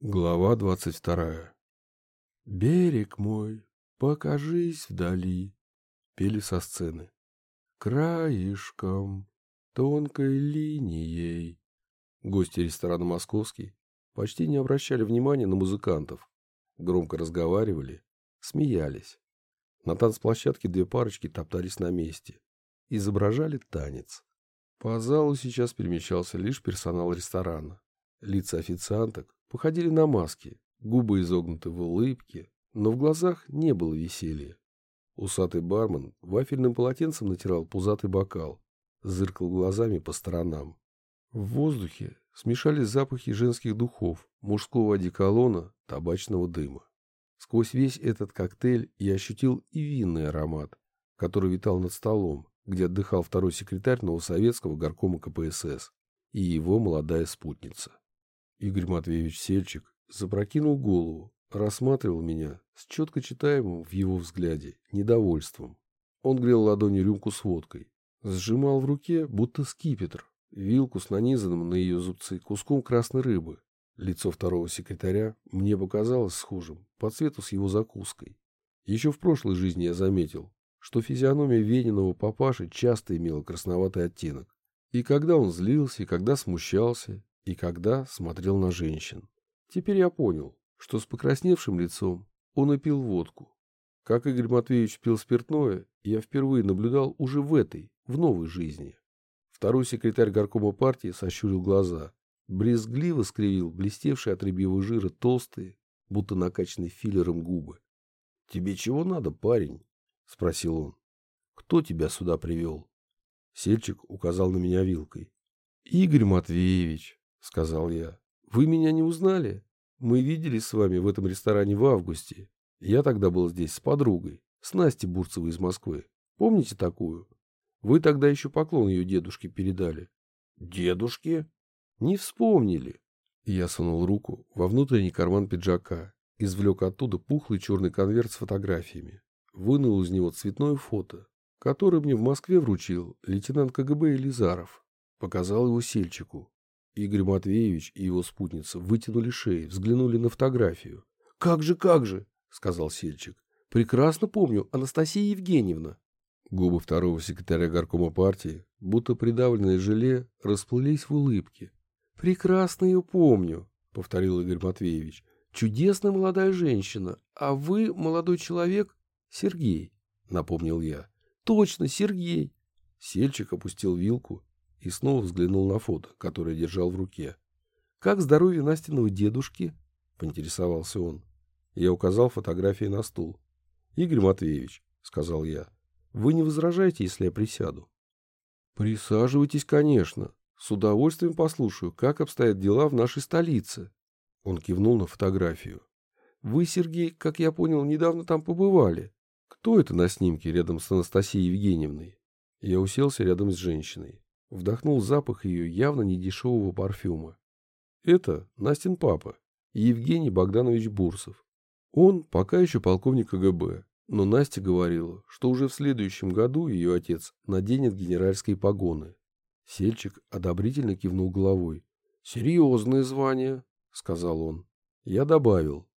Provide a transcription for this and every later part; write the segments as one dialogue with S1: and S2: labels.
S1: Глава двадцать вторая. «Берег мой, покажись вдали», — пели со сцены. «Краешком, тонкой линией». Гости ресторана «Московский» почти не обращали внимания на музыкантов. Громко разговаривали, смеялись. На танцплощадке две парочки топтались на месте. Изображали танец. По залу сейчас перемещался лишь персонал ресторана. Лица официанток походили на маски, губы изогнуты в улыбке, но в глазах не было веселья. Усатый бармен вафельным полотенцем натирал пузатый бокал, зыркал глазами по сторонам. В воздухе смешались запахи женских духов, мужского одеколона, табачного дыма. Сквозь весь этот коктейль я ощутил и винный аромат, который витал над столом, где отдыхал второй секретарь Новосоветского горкома КПСС и его молодая спутница. Игорь Матвеевич Сельчик запрокинул голову, рассматривал меня с четко читаемым в его взгляде недовольством. Он грел ладонью рюмку с водкой, сжимал в руке, будто скипетр, вилку с нанизанным на ее зубцы куском красной рыбы. Лицо второго секретаря мне показалось схожим по цвету с его закуской. Еще в прошлой жизни я заметил, что физиономия Вениного папаши часто имела красноватый оттенок. И когда он злился, и когда смущался, и когда смотрел на женщин. Теперь я понял, что с покрасневшим лицом он и пил водку. Как Игорь Матвеевич пил спиртное, я впервые наблюдал уже в этой, в новой жизни. Второй секретарь горкома партии сощурил глаза, брезгливо скривил блестевшие от рыбьего жира толстые, будто накачанные филлером губы. — Тебе чего надо, парень? — спросил он. — Кто тебя сюда привел? Сельчик указал на меня вилкой. — Игорь Матвеевич, — сказал я. «Вы меня не узнали? Мы виделись с вами в этом ресторане в августе. Я тогда был здесь с подругой, с Настей Бурцевой из Москвы. Помните такую? Вы тогда еще поклон ее дедушке передали». «Дедушке?» «Не вспомнили». Я сунул руку во внутренний карман пиджака, извлек оттуда пухлый черный конверт с фотографиями, вынул из него цветное фото, которое мне в Москве вручил лейтенант КГБ Елизаров. Показал его сельчику. Игорь Матвеевич и его спутница вытянули шеи, взглянули на фотографию. «Как же, как же!» — сказал Сельчик. «Прекрасно помню, Анастасия Евгеньевна». Губы второго секретаря горкома партии, будто придавленное желе, расплылись в улыбке. «Прекрасно ее помню», — повторил Игорь Матвеевич. «Чудесная молодая женщина, а вы, молодой человек, Сергей», — напомнил я. «Точно, Сергей». Сельчик опустил вилку и снова взглянул на фото, которое держал в руке. «Как здоровье Настиного дедушки?» — поинтересовался он. Я указал фотографии на стул. «Игорь Матвеевич», — сказал я, — «вы не возражаете, если я присяду?» «Присаживайтесь, конечно. С удовольствием послушаю, как обстоят дела в нашей столице». Он кивнул на фотографию. «Вы, Сергей, как я понял, недавно там побывали. Кто это на снимке рядом с Анастасией Евгеньевной?» Я уселся рядом с женщиной. Вдохнул запах ее явно недешевого парфюма. Это Настин папа, Евгений Богданович Бурсов. Он пока еще полковник КГБ, но Настя говорила, что уже в следующем году ее отец наденет генеральские погоны. Сельчик одобрительно кивнул головой. «Серьезное звание», — сказал он. Я добавил.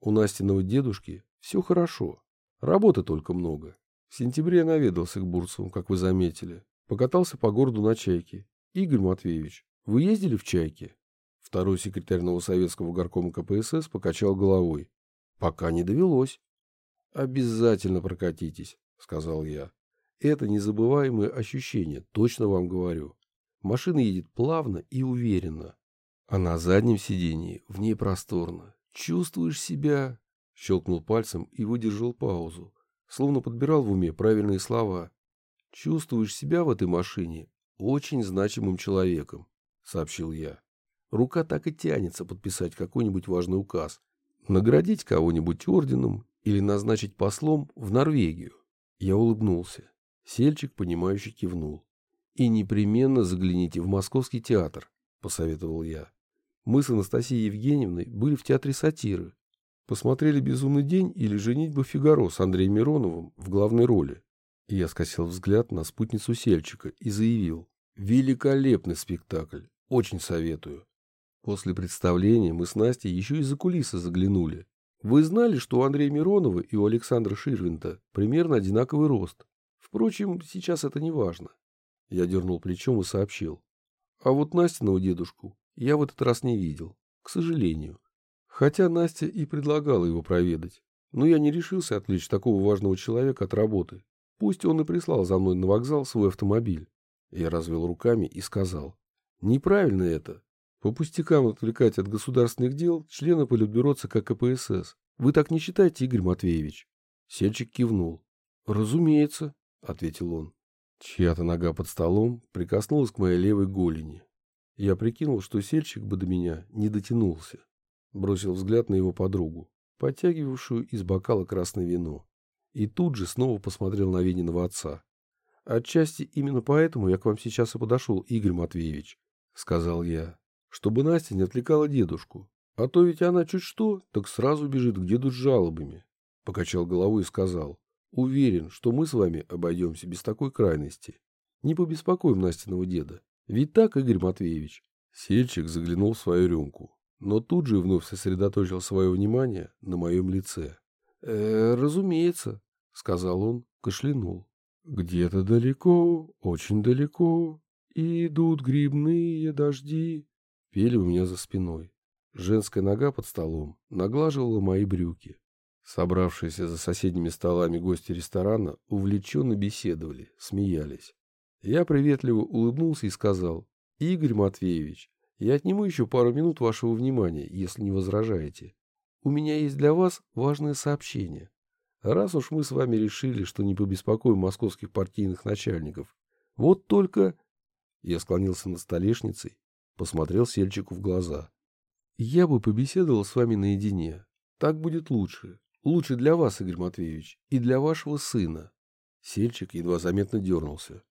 S1: У Настиного дедушки все хорошо. Работы только много. В сентябре я наведался к Бурцеву, как вы заметили. Покатался по городу на чайке. Игорь Матвеевич, вы ездили в чайке? Второй секретарь Новосоветского горкома КПСС покачал головой. Пока не довелось. Обязательно прокатитесь, сказал я. Это незабываемое ощущение, точно вам говорю. Машина едет плавно и уверенно. А на заднем сидении в ней просторно. Чувствуешь себя... Щелкнул пальцем и выдержал паузу, словно подбирал в уме правильные слова. Чувствуешь себя в этой машине очень значимым человеком, сообщил я. Рука так и тянется подписать какой-нибудь важный указ, наградить кого-нибудь орденом или назначить послом в Норвегию. Я улыбнулся. Сельчик, понимающе кивнул. «И непременно загляните в Московский театр», — посоветовал я. Мы с Анастасией Евгеньевной были в театре сатиры. Посмотрели «Безумный день» или «Женитьба Фигаро» с Андреем Мироновым в главной роли. Я скосил взгляд на спутницу Сельчика и заявил. «Великолепный спектакль. Очень советую». После представления мы с Настей еще и за кулисы заглянули. Вы знали, что у Андрея Миронова и у Александра Ширвинта примерно одинаковый рост? Впрочем, сейчас это не важно. Я дернул плечом и сообщил. А вот Настиного дедушку я в этот раз не видел, к сожалению. Хотя Настя и предлагала его проведать. Но я не решился отвлечь такого важного человека от работы. Пусть он и прислал за мной на вокзал свой автомобиль. Я развел руками и сказал. Неправильно это. По пустякам отвлекать от государственных дел члена Политбюро ЦК КПСС. Вы так не считаете, Игорь Матвеевич? Сельчик кивнул. Разумеется, ответил он. Чья-то нога под столом прикоснулась к моей левой голени. Я прикинул, что сельчик бы до меня не дотянулся. Бросил взгляд на его подругу, подтягивавшую из бокала красное вино. И тут же снова посмотрел на Вениного отца. «Отчасти именно поэтому я к вам сейчас и подошел, Игорь Матвеевич», — сказал я, — «чтобы Настя не отвлекала дедушку. А то ведь она чуть что, так сразу бежит к деду с жалобами». Покачал головой и сказал, «Уверен, что мы с вами обойдемся без такой крайности. Не побеспокоим Настиного деда. Ведь так, Игорь Матвеевич?» Сельчик заглянул в свою рюмку, но тут же вновь сосредоточил свое внимание на моем лице. «Э, «Разумеется», — сказал он, кашлянул. «Где-то далеко, очень далеко, идут грибные дожди», — пели у меня за спиной. Женская нога под столом наглаживала мои брюки. Собравшиеся за соседними столами гости ресторана увлеченно беседовали, смеялись. Я приветливо улыбнулся и сказал, «Игорь Матвеевич, я отниму еще пару минут вашего внимания, если не возражаете. У меня есть для вас важное сообщение. Раз уж мы с вами решили, что не побеспокоим московских партийных начальников, вот только...» Я склонился над столешницей, посмотрел Сельчику в глаза. «Я бы побеседовал с вами наедине. Так будет лучше. Лучше для вас, Игорь Матвеевич, и для вашего сына». Сельчик едва заметно дернулся.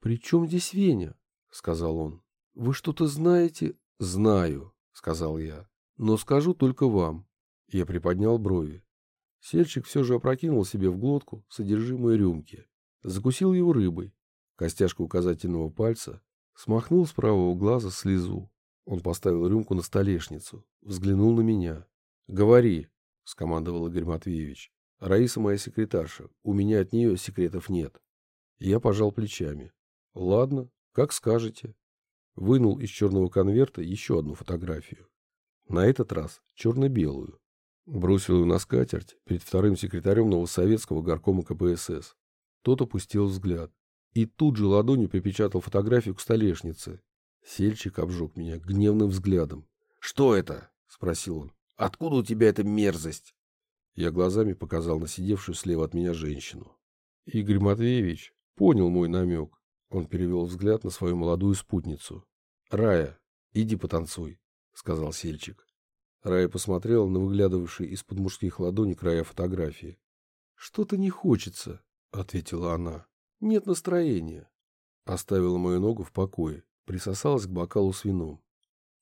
S1: «При чем здесь Веня?» — сказал он. «Вы что-то знаете?» «Знаю», — сказал я. «Но скажу только вам». Я приподнял брови. Сельчик все же опрокинул себе в глотку содержимое рюмки. Закусил его рыбой. Костяшка указательного пальца смахнул с правого глаза слезу. Он поставил рюмку на столешницу, взглянул на меня. «Говори», — скомандовал Игорь Матвеевич. «Раиса моя секретарша. У меня от нее секретов нет». Я пожал плечами. Ладно, как скажете. Вынул из черного конверта еще одну фотографию. На этот раз черно-белую. Бросил ее на скатерть перед вторым секретарем Новосоветского горкома КПСС. Тот опустил взгляд. И тут же ладонью припечатал фотографию к столешнице. Сельчик обжег меня гневным взглядом. «Что это?» — спросил он. «Откуда у тебя эта мерзость?» Я глазами показал на сидевшую слева от меня женщину. Игорь Матвеевич понял мой намек он перевел взгляд на свою молодую спутницу. «Рая, иди потанцуй», — сказал Сельчик. Рая посмотрела на выглядывавшие из-под мужских ладоней края фотографии. «Что-то не хочется», — ответила она. «Нет настроения». Оставила мою ногу в покое, присосалась к бокалу с вином.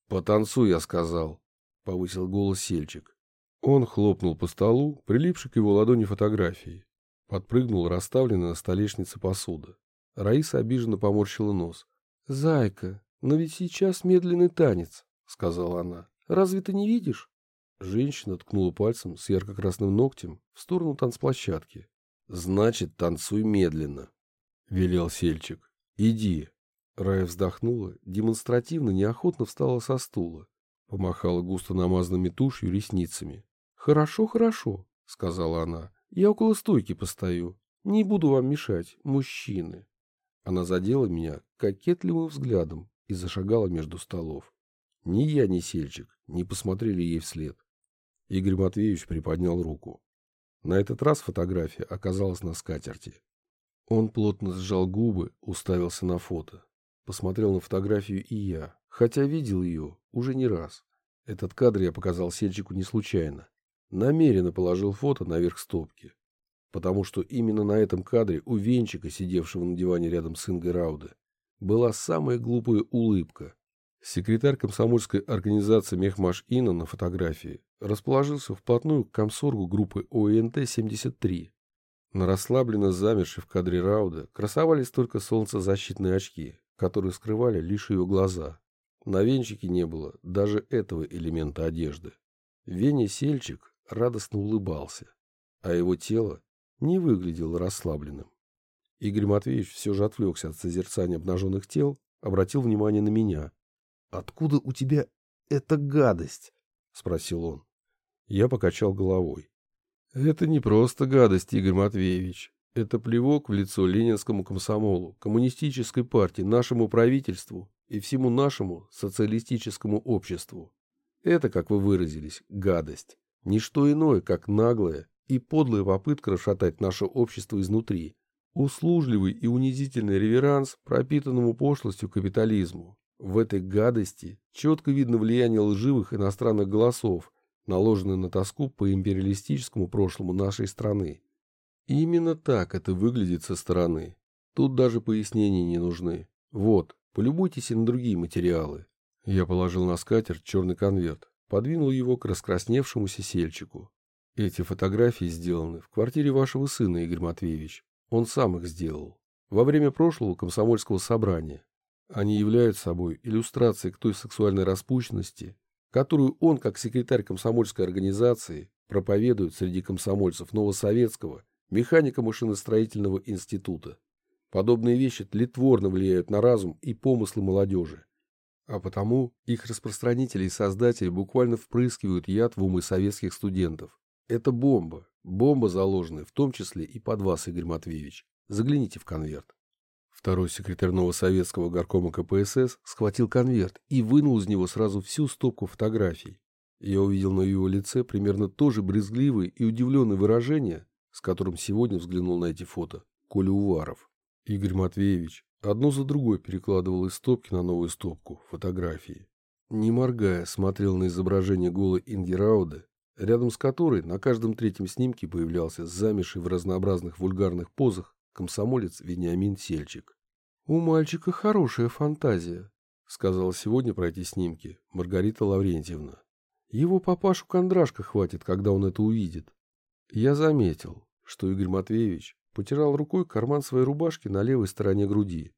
S1: «Потанцуй», — я сказал, — повысил голос Сельчик. Он хлопнул по столу, прилипший к его ладони фотографии. Подпрыгнул расставленная на столешнице посуда. Раиса обиженно поморщила нос. «Зайка, но ведь сейчас медленный танец», — сказала она. «Разве ты не видишь?» Женщина ткнула пальцем с ярко-красным ногтем в сторону танцплощадки. «Значит, танцуй медленно», — велел Сельчик. «Иди». Рая вздохнула, демонстративно неохотно встала со стула, помахала густо намазанными тушью ресницами. «Хорошо, хорошо», — сказала она. «Я около стойки постою. Не буду вам мешать, мужчины». Она задела меня кокетливым взглядом и зашагала между столов. Ни я, ни Сельчик не посмотрели ей вслед. Игорь Матвеевич приподнял руку. На этот раз фотография оказалась на скатерти. Он плотно сжал губы, уставился на фото. Посмотрел на фотографию и я, хотя видел ее уже не раз. Этот кадр я показал Сельчику не случайно. Намеренно положил фото наверх стопки потому что именно на этом кадре у Венчика, сидевшего на диване рядом с Ингой Рауде, была самая глупая улыбка. Секретарь комсомольской организации Мехмаш Ина на фотографии расположился вплотную к комсоргу группы ОНТ-73. На расслабленно замершей в кадре Рауда красовались только солнцезащитные очки, которые скрывали лишь ее глаза. На венчике не было даже этого элемента одежды. Веня Сельчик радостно улыбался, а его тело не выглядело расслабленным. Игорь Матвеевич все же отвлекся от созерцания обнаженных тел, обратил внимание на меня. «Откуда у тебя эта гадость?» — спросил он. Я покачал головой. «Это не просто гадость, Игорь Матвеевич. Это плевок в лицо ленинскому комсомолу, коммунистической партии, нашему правительству и всему нашему социалистическому обществу. Это, как вы выразились, гадость. Ничто иное, как наглая и подлая попытка расшатать наше общество изнутри. Услужливый и унизительный реверанс пропитанному пошлостью капитализму. В этой гадости четко видно влияние лживых иностранных голосов, наложенное на тоску по империалистическому прошлому нашей страны. Именно так это выглядит со стороны. Тут даже пояснений не нужны. Вот, полюбуйтесь и на другие материалы. Я положил на скатерть черный конверт, подвинул его к раскрасневшемуся сельчику. Эти фотографии сделаны в квартире вашего сына, Игорь Матвеевич. Он сам их сделал. Во время прошлого комсомольского собрания. Они являются собой иллюстрацией к той сексуальной распущенности, которую он, как секретарь комсомольской организации, проповедует среди комсомольцев Новосоветского механико-машиностроительного института. Подобные вещи тлетворно влияют на разум и помыслы молодежи. А потому их распространители и создатели буквально впрыскивают яд в умы советских студентов. Это бомба. Бомба, заложенная в том числе и под вас, Игорь Матвеевич. Загляните в конверт. Второй секретарь Новосоветского горкома КПСС схватил конверт и вынул из него сразу всю стопку фотографий. Я увидел на его лице примерно то же брезгливое и удивленное выражение, с которым сегодня взглянул на эти фото Коля Уваров. Игорь Матвеевич одну за другой перекладывал из стопки на новую стопку фотографии. Не моргая, смотрел на изображение голой Инги Рауды, рядом с которой на каждом третьем снимке появлялся замеший в разнообразных вульгарных позах комсомолец Вениамин Сельчик. «У мальчика хорошая фантазия», — сказала сегодня про эти снимки Маргарита Лаврентьевна. «Его папашу Кондрашка хватит, когда он это увидит. Я заметил, что Игорь Матвеевич потирал рукой карман своей рубашки на левой стороне груди.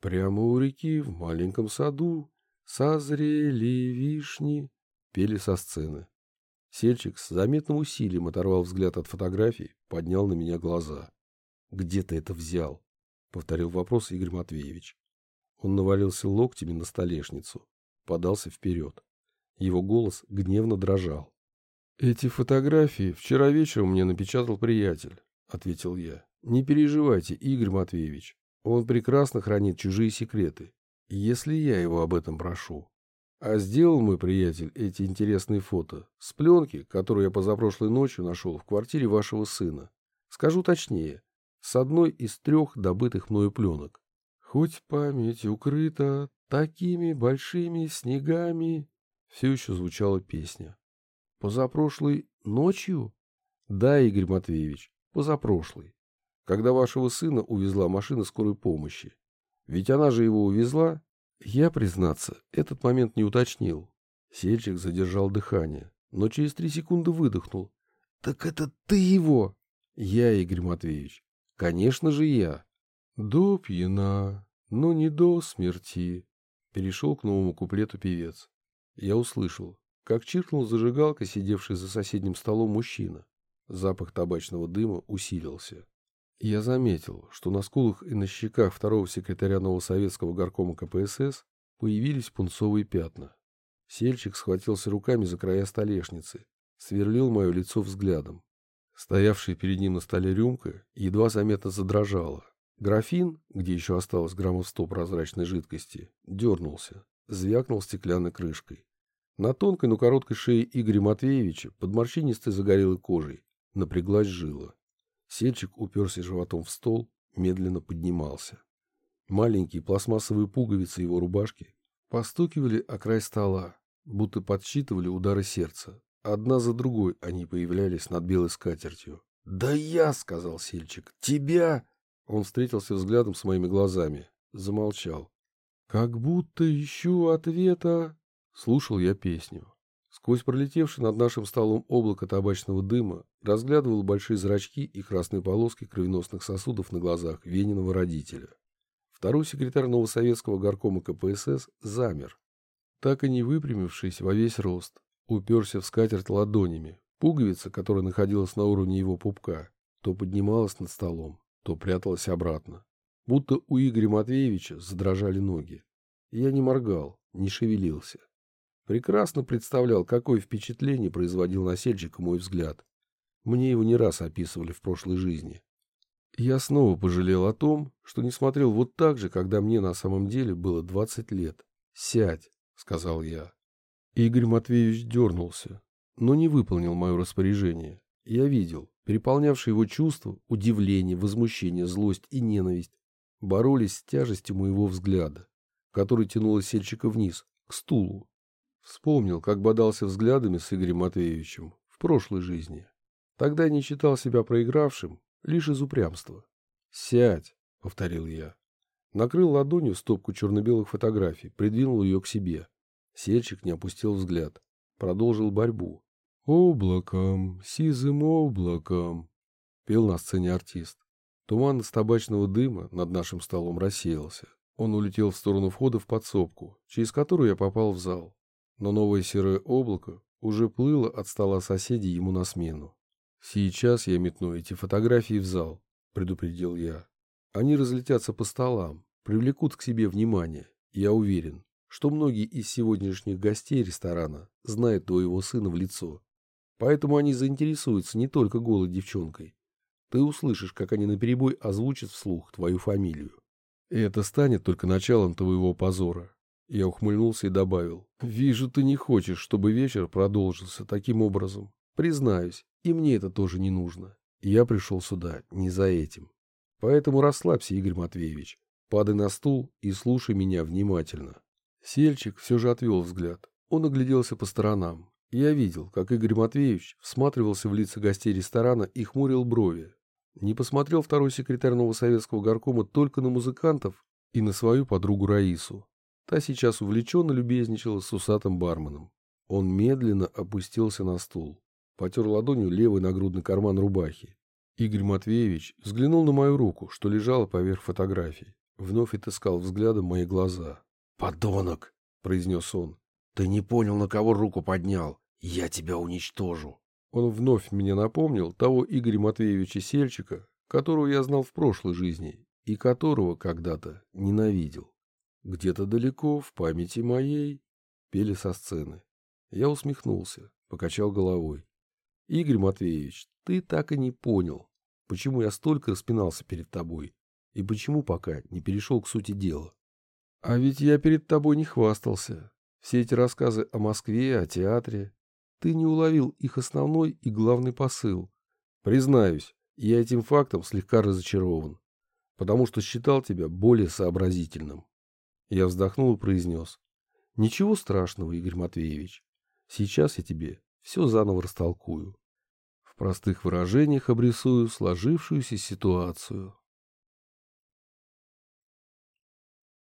S1: Прямо у реки, в маленьком саду, созрели вишни, пели со сцены. Сельчик с заметным усилием оторвал взгляд от фотографий, поднял на меня глаза. «Где ты это взял?» — повторил вопрос Игорь Матвеевич. Он навалился локтями на столешницу, подался вперед. Его голос гневно дрожал. «Эти фотографии вчера вечером мне напечатал приятель», — ответил я. «Не переживайте, Игорь Матвеевич. Он прекрасно хранит чужие секреты, если я его об этом прошу. А сделал мой приятель эти интересные фото с пленки, которую я позапрошлой ночью нашел в квартире вашего сына. Скажу точнее, с одной из трех добытых мною пленок. Хоть память укрыта такими большими снегами, все еще звучала песня. Позапрошлой ночью? Да, Игорь Матвеевич, позапрошлой. Когда вашего сына увезла машина скорой помощи. Ведь она же его увезла. Я, признаться, этот момент не уточнил. Сельчик задержал дыхание, но через три секунды выдохнул. Так это ты его? Я, Игорь Матвеевич. Конечно же я. До пьяна, но не до смерти. Перешел к новому куплету певец. Я услышал, как чиркнул зажигалка, сидевший за соседним столом мужчина. Запах табачного дыма усилился. Я заметил, что на скулах и на щеках второго секретаря Новосоветского горкома КПСС появились пунцовые пятна. Сельчик схватился руками за края столешницы, сверлил мое лицо взглядом. Стоявшая перед ним на столе рюмка едва заметно задрожала. Графин, где еще осталось граммов сто прозрачной жидкости, дернулся, звякнул стеклянной крышкой. На тонкой, но короткой шее Игоря Матвеевича под морщинистой загорелой кожей напряглась жила. Сельчик уперся животом в стол, медленно поднимался. Маленькие пластмассовые пуговицы его рубашки постукивали о край стола, будто подсчитывали удары сердца. Одна за другой они появлялись над белой скатертью. «Да я!» — сказал Сельчик. «Тебя!» Он встретился взглядом с моими глазами. Замолчал. «Как будто ищу ответа Слушал я песню. Сквозь пролетевший над нашим столом облако табачного дыма разглядывал большие зрачки и красные полоски кровеносных сосудов на глазах Вениного родителя. Второй секретарь Новосоветского горкома КПСС замер. так и не выпрямившись во весь рост, уперся в скатерть ладонями. Пуговица, которая находилась на уровне его пупка, то поднималась над столом, то пряталась обратно. Будто у Игоря Матвеевича задрожали ноги. Я не моргал, не шевелился. Прекрасно представлял, какое впечатление производил на Сельчика мой взгляд. Мне его не раз описывали в прошлой жизни. Я снова пожалел о том, что не смотрел вот так же, когда мне на самом деле было двадцать лет. «Сядь», — сказал я. Игорь Матвеевич дернулся, но не выполнил мое распоряжение. Я видел, переполнявшие его чувства, удивление, возмущение, злость и ненависть боролись с тяжестью моего взгляда, который тянуло сельчика вниз, к стулу. Вспомнил, как бодался взглядами с Игорем Матвеевичем в прошлой жизни. Тогда не считал себя проигравшим, лишь из упрямства. «Сядь», — повторил я. Накрыл ладонью стопку черно-белых фотографий, придвинул ее к себе. Сельчик не опустил взгляд. Продолжил борьбу. «Облаком, сизым облаком», — пел на сцене артист. Туман из табачного дыма над нашим столом рассеялся. Он улетел в сторону входа в подсобку, через которую я попал в зал. Но новое серое облако уже плыло от стола соседей ему на смену. «Сейчас я метну эти фотографии в зал», — предупредил я. «Они разлетятся по столам, привлекут к себе внимание. Я уверен, что многие из сегодняшних гостей ресторана знают твоего сына в лицо. Поэтому они заинтересуются не только голой девчонкой. Ты услышишь, как они наперебой озвучат вслух твою фамилию. И это станет только началом твоего позора. Я ухмыльнулся и добавил. Вижу, ты не хочешь, чтобы вечер продолжился таким образом. Признаюсь, и мне это тоже не нужно. Я пришел сюда не за этим. Поэтому расслабься, Игорь Матвеевич. Падай на стул и слушай меня внимательно. Сельчик все же отвел взгляд. Он огляделся по сторонам. Я видел, как Игорь Матвеевич всматривался в лица гостей ресторана и хмурил брови. Не посмотрел второй секретарь Новосоветского горкома только на музыкантов и на свою подругу Раису. Та сейчас увлеченно любезничала с усатым барменом. Он медленно опустился на стул потер ладонью левый нагрудный карман рубахи. Игорь Матвеевич взглянул на мою руку, что лежала поверх фотографии. Вновь отыскал взглядом мои глаза. «Подонок!» — произнес он. «Ты не понял, на кого руку поднял. Я тебя уничтожу!» Он вновь мне напомнил того Игоря Матвеевича Сельчика, которого я знал в прошлой жизни и которого когда-то ненавидел. Где-то далеко, в памяти моей, пели со сцены. Я усмехнулся, покачал головой. Игорь Матвеевич, ты так и не понял, почему я столько распинался перед тобой и почему пока не перешел к сути дела. А ведь я перед тобой не хвастался. Все эти рассказы о Москве, о театре. Ты не уловил их основной и главный посыл. Признаюсь, я этим фактом слегка разочарован, потому что считал тебя более сообразительным. Я вздохнул и произнес. Ничего страшного, Игорь Матвеевич. Сейчас я тебе все заново растолкую. В простых выражениях обрисую сложившуюся ситуацию.